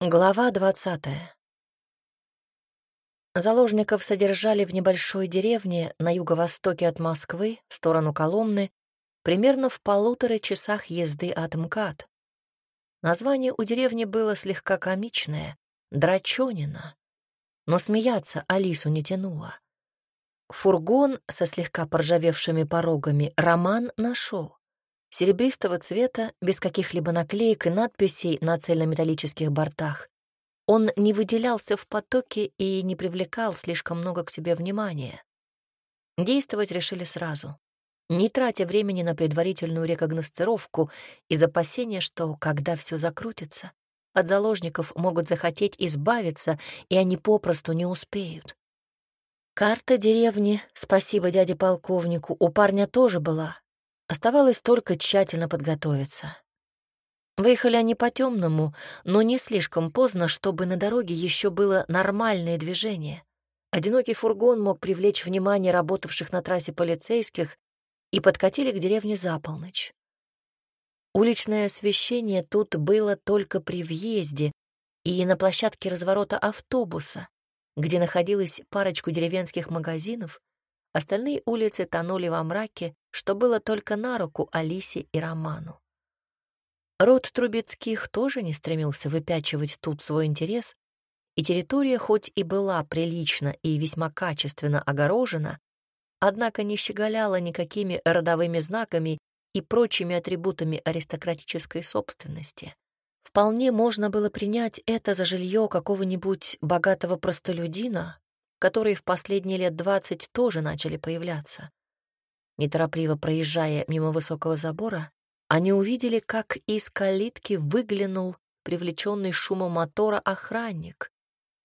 Глава двадцатая. Заложников содержали в небольшой деревне на юго-востоке от Москвы, в сторону Коломны, примерно в полутора часах езды от МКАД. Название у деревни было слегка комичное — Драчонина, но смеяться Алису не тянуло. Фургон со слегка поржавевшими порогами Роман нашел серебристого цвета, без каких-либо наклеек и надписей на цельнометаллических бортах. Он не выделялся в потоке и не привлекал слишком много к себе внимания. Действовать решили сразу, не тратя времени на предварительную рекогносцировку из опасения, что, когда все закрутится, от заложников могут захотеть избавиться, и они попросту не успеют. Карта деревни, спасибо дяде полковнику, у парня тоже была, Оставалось только тщательно подготовиться. Выехали они по темному, но не слишком поздно, чтобы на дороге еще было нормальное движение. Одинокий фургон мог привлечь внимание работавших на трассе полицейских и подкатили к деревне за полночь. Уличное освещение тут было только при въезде и на площадке разворота автобуса, где находилась парочку деревенских магазинов, Остальные улицы тонули во мраке, что было только на руку Алисе и Роману. Род Трубецких тоже не стремился выпячивать тут свой интерес, и территория хоть и была прилично и весьма качественно огорожена, однако не щеголяла никакими родовыми знаками и прочими атрибутами аристократической собственности. Вполне можно было принять это за жилье какого-нибудь богатого простолюдина, которые в последние лет двадцать тоже начали появляться. Неторопливо проезжая мимо высокого забора, они увидели, как из калитки выглянул привлеченный шумом мотора охранник,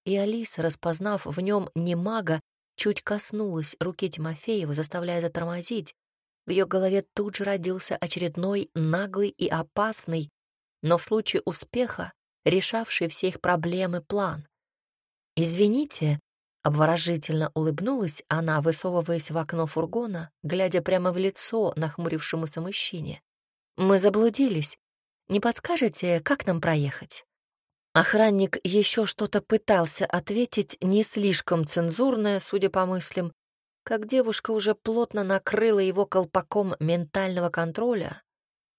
и Алиса, распознав в нем не мага, чуть коснулась руки Тимофеева, заставляя затормозить. В ее голове тут же родился очередной наглый и опасный, но в случае успеха решавший все их проблемы план. «Извините», Обворожительно улыбнулась она, высовываясь в окно фургона, глядя прямо в лицо нахмурившемуся мужчине. «Мы заблудились. Не подскажете, как нам проехать?» Охранник еще что-то пытался ответить, не слишком цензурное, судя по мыслям, как девушка уже плотно накрыла его колпаком ментального контроля,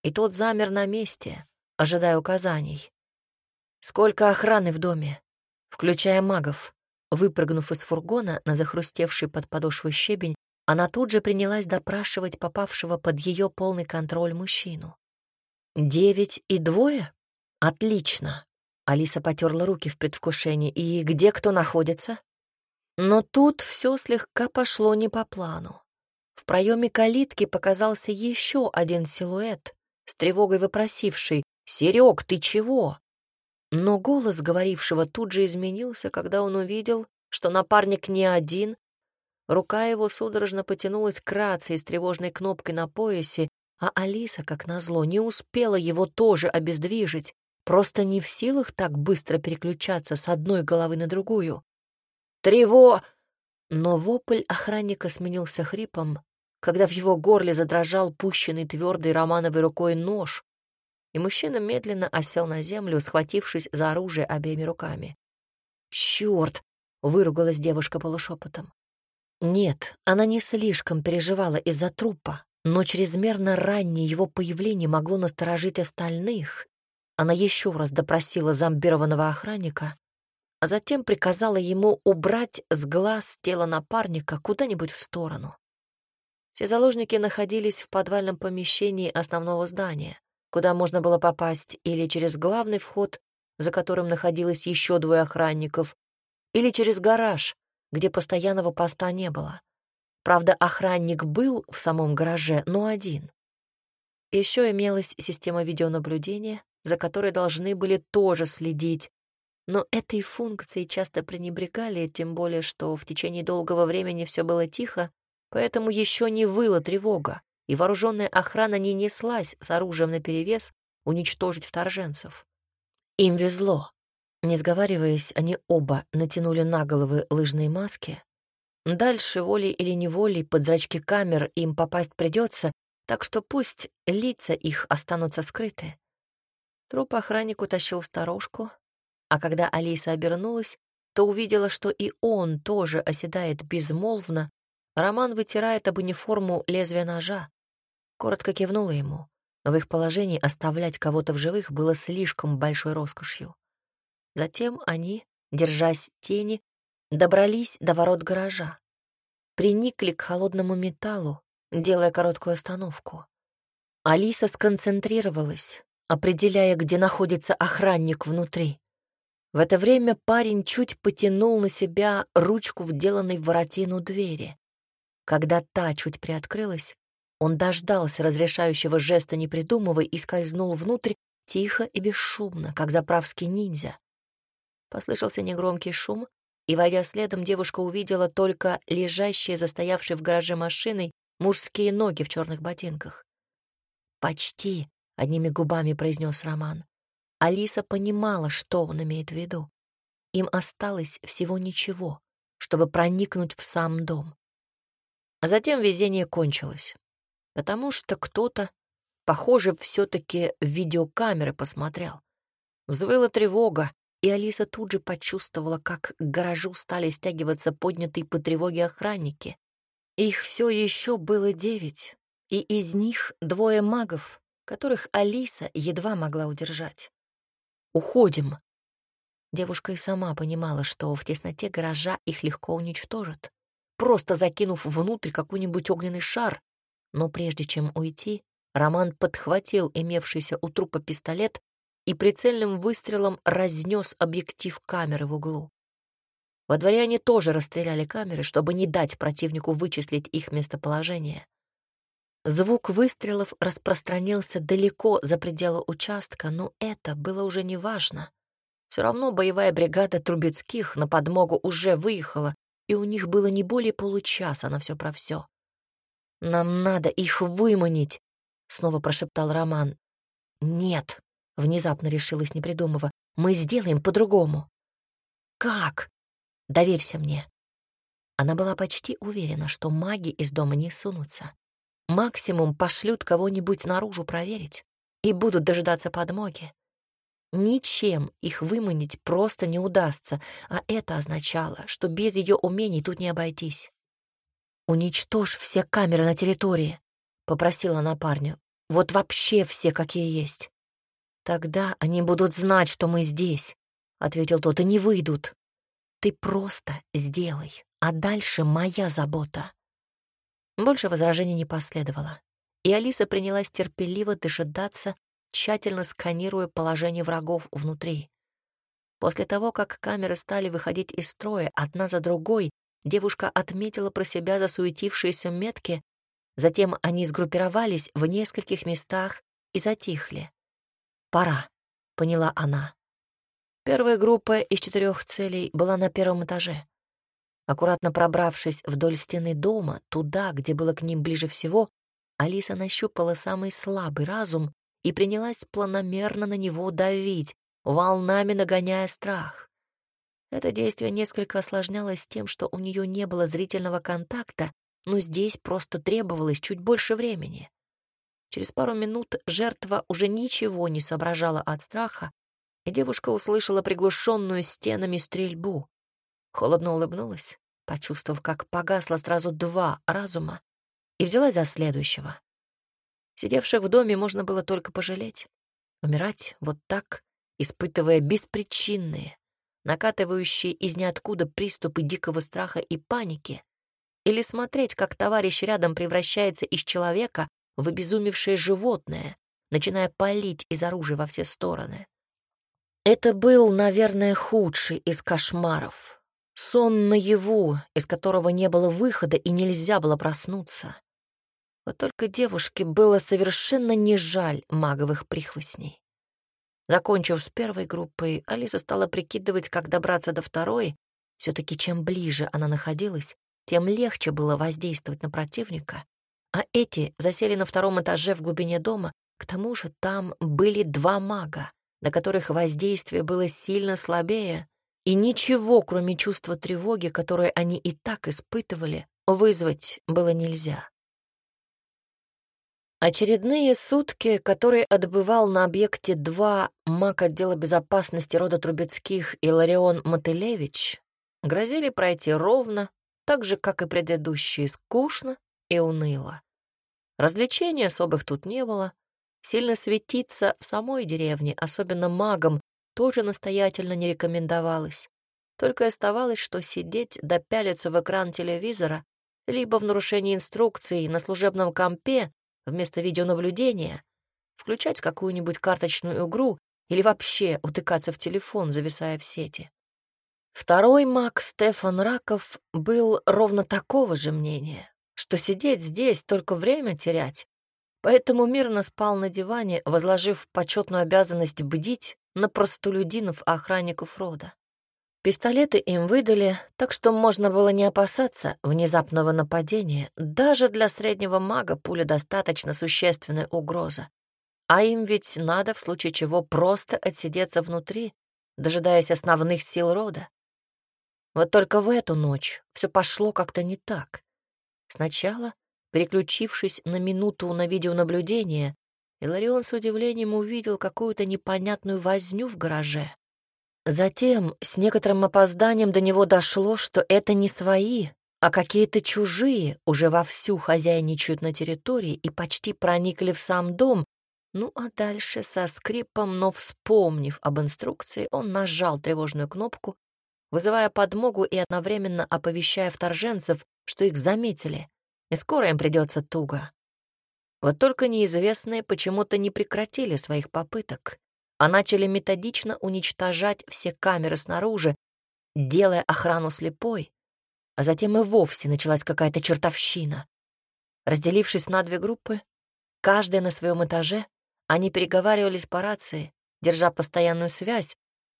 и тот замер на месте, ожидая указаний. «Сколько охраны в доме, включая магов?» Выпрыгнув из фургона на захрустевший под подошвой щебень, она тут же принялась допрашивать попавшего под ее полный контроль мужчину. «Девять и двое? Отлично!» Алиса потерла руки в предвкушении. «И где кто находится?» Но тут все слегка пошло не по плану. В проеме калитки показался еще один силуэт, с тревогой вопросивший «Серег, ты чего?» Но голос говорившего тут же изменился, когда он увидел, что напарник не один. Рука его судорожно потянулась к рации с тревожной кнопкой на поясе, а Алиса, как назло, не успела его тоже обездвижить, просто не в силах так быстро переключаться с одной головы на другую. «Трево!» Но вопль охранника сменился хрипом, когда в его горле задрожал пущенный твердой Романовой рукой нож, и мужчина медленно осел на землю, схватившись за оружие обеими руками. «Чёрт!» — выругалась девушка полушепотом. Нет, она не слишком переживала из-за трупа, но чрезмерно раннее его появление могло насторожить остальных. Она еще раз допросила зомбированного охранника, а затем приказала ему убрать с глаз тело напарника куда-нибудь в сторону. Все заложники находились в подвальном помещении основного здания куда можно было попасть или через главный вход, за которым находилось еще двое охранников, или через гараж, где постоянного поста не было. Правда, охранник был в самом гараже, но один. Еще имелась система видеонаблюдения, за которой должны были тоже следить, но этой функцией часто пренебрегали, тем более, что в течение долгого времени все было тихо, поэтому еще не выла тревога и вооруженная охрана не неслась с оружием наперевес уничтожить вторженцев. Им везло. Не сговариваясь, они оба натянули на головы лыжные маски. Дальше, волей или неволей, под зрачки камер им попасть придется, так что пусть лица их останутся скрыты. Труп охранник утащил в сторожку, а когда Алиса обернулась, то увидела, что и он тоже оседает безмолвно, Роман вытирает об униформу лезвие ножа. Коротко кивнула ему, но в их положении оставлять кого-то в живых было слишком большой роскошью. Затем они, держась тени, добрались до ворот гаража. Приникли к холодному металлу, делая короткую остановку. Алиса сконцентрировалась, определяя, где находится охранник внутри. В это время парень чуть потянул на себя ручку, вделанной в воротину двери. Когда та чуть приоткрылась, он дождался разрешающего жеста, не придумывая, и скользнул внутрь тихо и бесшумно, как заправский ниндзя. Послышался негромкий шум, и, войдя следом, девушка увидела только лежащие, застоявшие в гараже машиной, мужские ноги в черных ботинках. «Почти», — одними губами произнес Роман. Алиса понимала, что он имеет в виду. Им осталось всего ничего, чтобы проникнуть в сам дом. А затем везение кончилось, потому что кто-то, похоже, все-таки видеокамеры посмотрел. Взвыла тревога, и Алиса тут же почувствовала, как к гаражу стали стягиваться поднятые по тревоге охранники. Их все еще было девять, и из них двое магов, которых Алиса едва могла удержать. Уходим!» Девушка и сама понимала, что в тесноте гаража их легко уничтожат, просто закинув внутрь какой-нибудь огненный шар. Но прежде чем уйти, Роман подхватил имевшийся у трупа пистолет и прицельным выстрелом разнес объектив камеры в углу. Во дворе они тоже расстреляли камеры, чтобы не дать противнику вычислить их местоположение. Звук выстрелов распространился далеко за пределы участка, но это было уже не важно. Все равно боевая бригада Трубецких на подмогу уже выехала, и у них было не более получаса на все про все. «Нам надо их выманить», — снова прошептал Роман. «Нет», — внезапно решилась, не придумывая, — «мы сделаем по-другому». «Как?» «Доверься мне». Она была почти уверена, что маги из дома не сунутся. Максимум пошлют кого-нибудь наружу проверить и будут дожидаться подмоги. Ничем их выманить просто не удастся, а это означало, что без ее умений тут не обойтись. «Уничтожь все камеры на территории», — попросила она парню. «Вот вообще все, какие есть». «Тогда они будут знать, что мы здесь», — ответил тот, — «и не выйдут». «Ты просто сделай, а дальше моя забота». Больше возражений не последовало, и Алиса принялась терпеливо дожидаться, тщательно сканируя положение врагов внутри. После того, как камеры стали выходить из строя одна за другой, девушка отметила про себя засуетившиеся метки, затем они сгруппировались в нескольких местах и затихли. «Пора», — поняла она. Первая группа из четырех целей была на первом этаже. Аккуратно пробравшись вдоль стены дома, туда, где было к ним ближе всего, Алиса нащупала самый слабый разум и принялась планомерно на него давить, волнами нагоняя страх. Это действие несколько осложнялось тем, что у нее не было зрительного контакта, но здесь просто требовалось чуть больше времени. Через пару минут жертва уже ничего не соображала от страха, и девушка услышала приглушенную стенами стрельбу. Холодно улыбнулась, почувствовав, как погасло сразу два разума, и взялась за следующего. Сидевших в доме можно было только пожалеть. Умирать вот так, испытывая беспричинные, накатывающие из ниоткуда приступы дикого страха и паники, или смотреть, как товарищ рядом превращается из человека в обезумевшее животное, начиная палить из оружия во все стороны. Это был, наверное, худший из кошмаров, Сон наяву, из которого не было выхода и нельзя было проснуться. Вот только девушке было совершенно не жаль маговых прихвостней. Закончив с первой группой, Алиса стала прикидывать, как добраться до второй. все таки чем ближе она находилась, тем легче было воздействовать на противника. А эти засели на втором этаже в глубине дома, к тому же там были два мага, на которых воздействие было сильно слабее, и ничего, кроме чувства тревоги, которое они и так испытывали, вызвать было нельзя. Очередные сутки, которые отбывал на объекте 2 маг отдела безопасности рода Трубецких Иларион Мотылевич, грозили пройти ровно, так же, как и предыдущие, скучно и уныло. Развлечений особых тут не было. Сильно светиться в самой деревне, особенно магам, тоже настоятельно не рекомендовалось. Только оставалось, что сидеть да пялиться в экран телевизора, либо в нарушении инструкций на служебном компе вместо видеонаблюдения, включать какую-нибудь карточную игру или вообще утыкаться в телефон, зависая в сети. Второй маг, Стефан Раков, был ровно такого же мнения, что сидеть здесь только время терять, поэтому мирно спал на диване, возложив почетную обязанность бдить на простолюдинов охранников рода. Пистолеты им выдали, так что можно было не опасаться внезапного нападения. Даже для среднего мага пуля достаточно существенная угроза. А им ведь надо, в случае чего, просто отсидеться внутри, дожидаясь основных сил рода. Вот только в эту ночь все пошло как-то не так. Сначала, переключившись на минуту на видеонаблюдение, Иларион с удивлением увидел какую-то непонятную возню в гараже. Затем с некоторым опозданием до него дошло, что это не свои, а какие-то чужие уже вовсю хозяйничают на территории и почти проникли в сам дом. Ну а дальше со скрипом, но вспомнив об инструкции, он нажал тревожную кнопку, вызывая подмогу и одновременно оповещая вторженцев, что их заметили, и скоро им придется туго. Вот только неизвестные почему-то не прекратили своих попыток а начали методично уничтожать все камеры снаружи, делая охрану слепой, а затем и вовсе началась какая-то чертовщина. Разделившись на две группы, каждая на своем этаже, они переговаривались по рации, держа постоянную связь,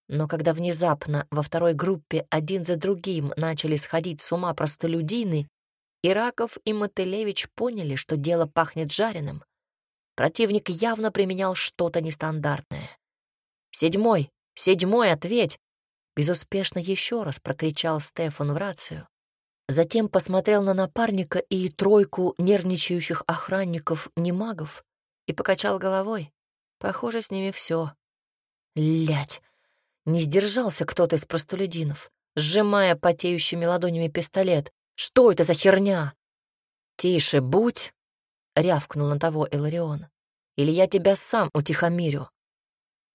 но когда внезапно во второй группе один за другим начали сходить с ума простолюдины, Ираков и Мотылевич поняли, что дело пахнет жареным. Противник явно применял что-то нестандартное. «Седьмой! Седьмой, ответь!» Безуспешно еще раз прокричал Стефан в рацию. Затем посмотрел на напарника и тройку нервничающих охранников-немагов и покачал головой. Похоже, с ними все. Лять! Не сдержался кто-то из простолюдинов, сжимая потеющими ладонями пистолет. «Что это за херня?» «Тише будь!» — рявкнул на того Эларион. «Или я тебя сам утихомирю».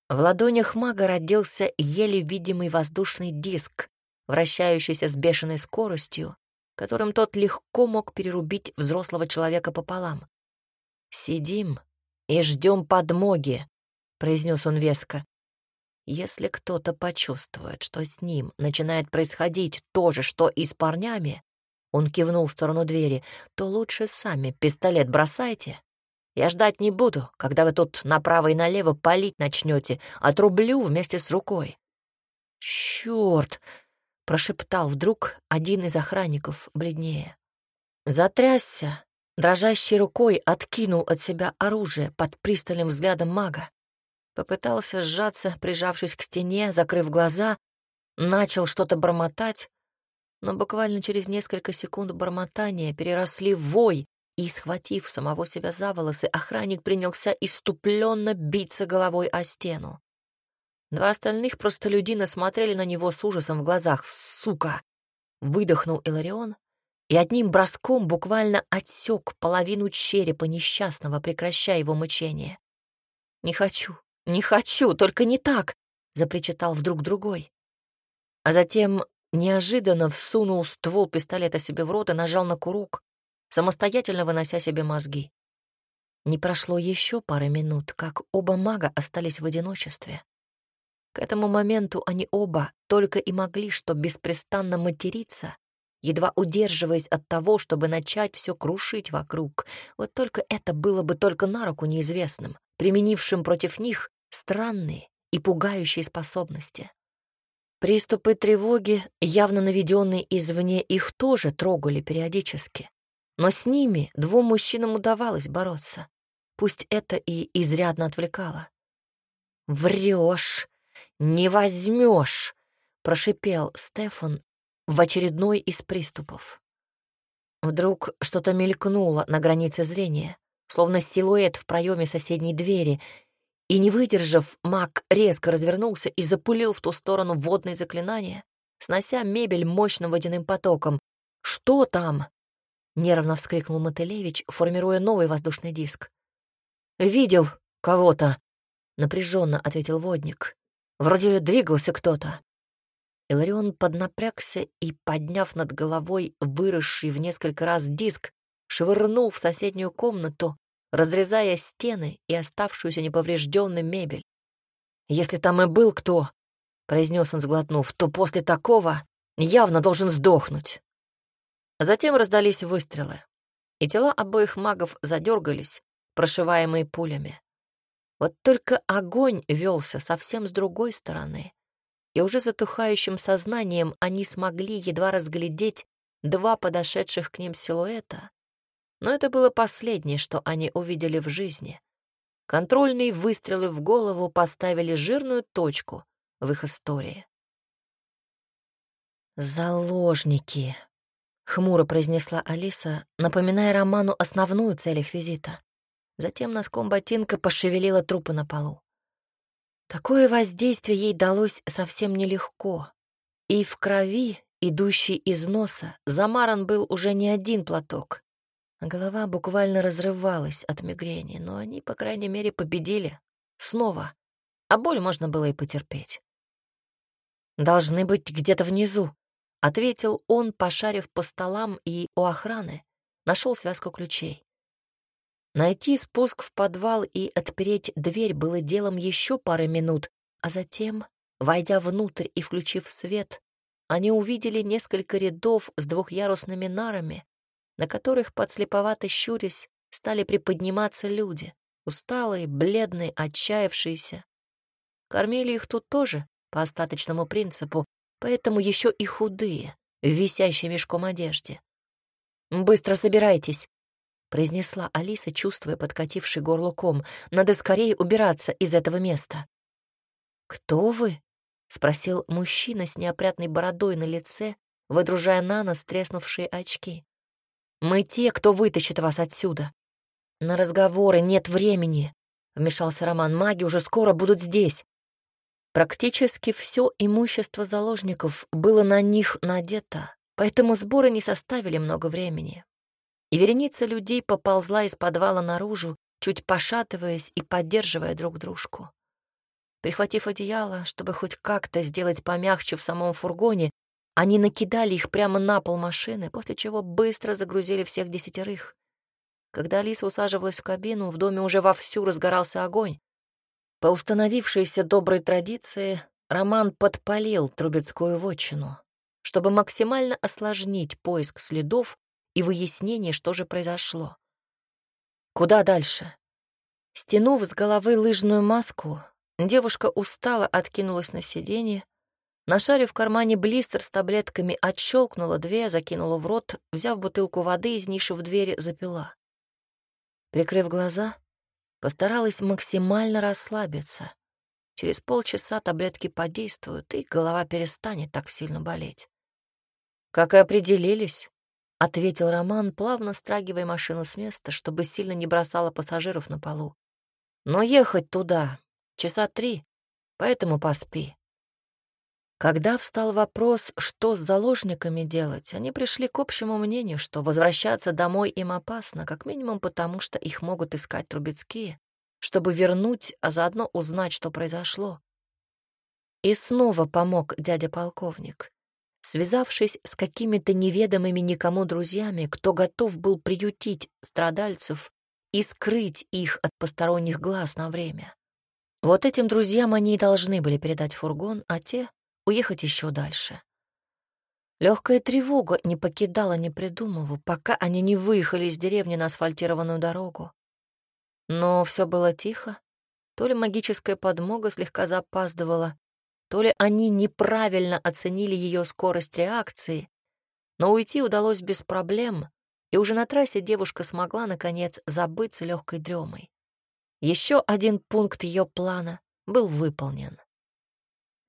В ладонях мага родился еле видимый воздушный диск, вращающийся с бешеной скоростью, которым тот легко мог перерубить взрослого человека пополам. «Сидим и ждем подмоги», — произнес он веско. «Если кто-то почувствует, что с ним начинает происходить то же, что и с парнями», — он кивнул в сторону двери, — «то лучше сами пистолет бросайте я ждать не буду, когда вы тут направо и налево палить начнете, отрублю вместе с рукой. Черт! прошептал вдруг один из охранников, бледнее. Затрясся, дрожащей рукой откинул от себя оружие под пристальным взглядом мага. Попытался сжаться, прижавшись к стене, закрыв глаза, начал что-то бормотать, но буквально через несколько секунд бормотания переросли в вой, и, схватив самого себя за волосы, охранник принялся иступленно биться головой о стену. Два остальных простолюдина смотрели на него с ужасом в глазах. «Сука!» — выдохнул Иларион и одним броском буквально отсек половину черепа несчастного, прекращая его мучение. «Не хочу, не хочу, только не так!» — запричитал вдруг другой. А затем неожиданно всунул ствол пистолета себе в рот и нажал на курок, самостоятельно вынося себе мозги. Не прошло еще пары минут, как оба мага остались в одиночестве. К этому моменту они оба только и могли что беспрестанно материться, едва удерживаясь от того, чтобы начать все крушить вокруг. Вот только это было бы только на руку неизвестным, применившим против них странные и пугающие способности. Приступы тревоги, явно наведенные извне, их тоже трогали периодически. Но с ними двум мужчинам удавалось бороться. Пусть это и изрядно отвлекало. «Врешь, не возьмешь!» — прошипел Стефан в очередной из приступов. Вдруг что-то мелькнуло на границе зрения. словно силуэт в проеме соседней двери, и, не выдержав, маг резко развернулся и запулил в ту сторону водные заклинания, снося мебель мощным водяным потоком. «Что там?» — нервно вскрикнул Мотылевич, формируя новый воздушный диск. «Видел кого-то», — напряженно ответил водник. «Вроде двигался кто-то». Иларион поднапрягся и, подняв над головой выросший в несколько раз диск, швырнул в соседнюю комнату, разрезая стены и оставшуюся неповрежденной мебель. «Если там и был кто», — произнес он, сглотнув, — «то после такого явно должен сдохнуть». Затем раздались выстрелы, и тела обоих магов задергались, прошиваемые пулями. Вот только огонь велся совсем с другой стороны, и уже затухающим сознанием они смогли едва разглядеть два подошедших к ним силуэта. Но это было последнее, что они увидели в жизни. Контрольные выстрелы в голову поставили жирную точку в их истории. «Заложники», — хмуро произнесла Алиса, напоминая Роману основную цель их визита. Затем носком ботинка пошевелила трупы на полу. Такое воздействие ей далось совсем нелегко. И в крови, идущей из носа, замаран был уже не один платок. Голова буквально разрывалась от мигрени, но они, по крайней мере, победили. Снова. А боль можно было и потерпеть. «Должны быть где-то внизу», — ответил он, пошарив по столам и у охраны. Нашел связку ключей. Найти спуск в подвал и отпереть дверь было делом еще пары минут, а затем, войдя внутрь и включив свет, они увидели несколько рядов с двухъярусными нарами, на которых, подслеповато щурясь, стали приподниматься люди, усталые, бледные, отчаявшиеся. Кормили их тут тоже, по остаточному принципу, поэтому еще и худые, в висящей мешком одежде. «Быстро собирайтесь», произнесла Алиса, чувствуя подкативший горло «Надо скорее убираться из этого места». «Кто вы?» — спросил мужчина с неопрятной бородой на лице, выдружая на нос треснувшие очки. «Мы те, кто вытащит вас отсюда». «На разговоры нет времени», — вмешался Роман. «Маги уже скоро будут здесь». Практически все имущество заложников было на них надето, поэтому сборы не составили много времени и вереница людей поползла из подвала наружу, чуть пошатываясь и поддерживая друг дружку. Прихватив одеяло, чтобы хоть как-то сделать помягче в самом фургоне, они накидали их прямо на пол машины, после чего быстро загрузили всех десятерых. Когда Алиса усаживалась в кабину, в доме уже вовсю разгорался огонь. По установившейся доброй традиции, Роман подпалил Трубецкую вотчину, чтобы максимально осложнить поиск следов и выяснение, что же произошло. Куда дальше? Стянув с головы лыжную маску, девушка устало откинулась на сиденье, нашарив в кармане блистер с таблетками, отщелкнула две, закинула в рот, взяв бутылку воды из ниши в двери, запила. Прикрыв глаза, постаралась максимально расслабиться. Через полчаса таблетки подействуют, и голова перестанет так сильно болеть. Как и определились, — ответил Роман, плавно страгивая машину с места, чтобы сильно не бросала пассажиров на полу. «Но ехать туда часа три, поэтому поспи». Когда встал вопрос, что с заложниками делать, они пришли к общему мнению, что возвращаться домой им опасно, как минимум потому, что их могут искать Трубецкие, чтобы вернуть, а заодно узнать, что произошло. И снова помог дядя-полковник связавшись с какими-то неведомыми никому друзьями, кто готов был приютить страдальцев и скрыть их от посторонних глаз на время. Вот этим друзьям они и должны были передать фургон, а те — уехать еще дальше. Легкая тревога не покидала Непридумову, пока они не выехали из деревни на асфальтированную дорогу. Но все было тихо. То ли магическая подмога слегка запаздывала, то ли они неправильно оценили ее скорость реакции, но уйти удалось без проблем, и уже на трассе девушка смогла, наконец, забыться легкой дремой. Еще один пункт ее плана был выполнен.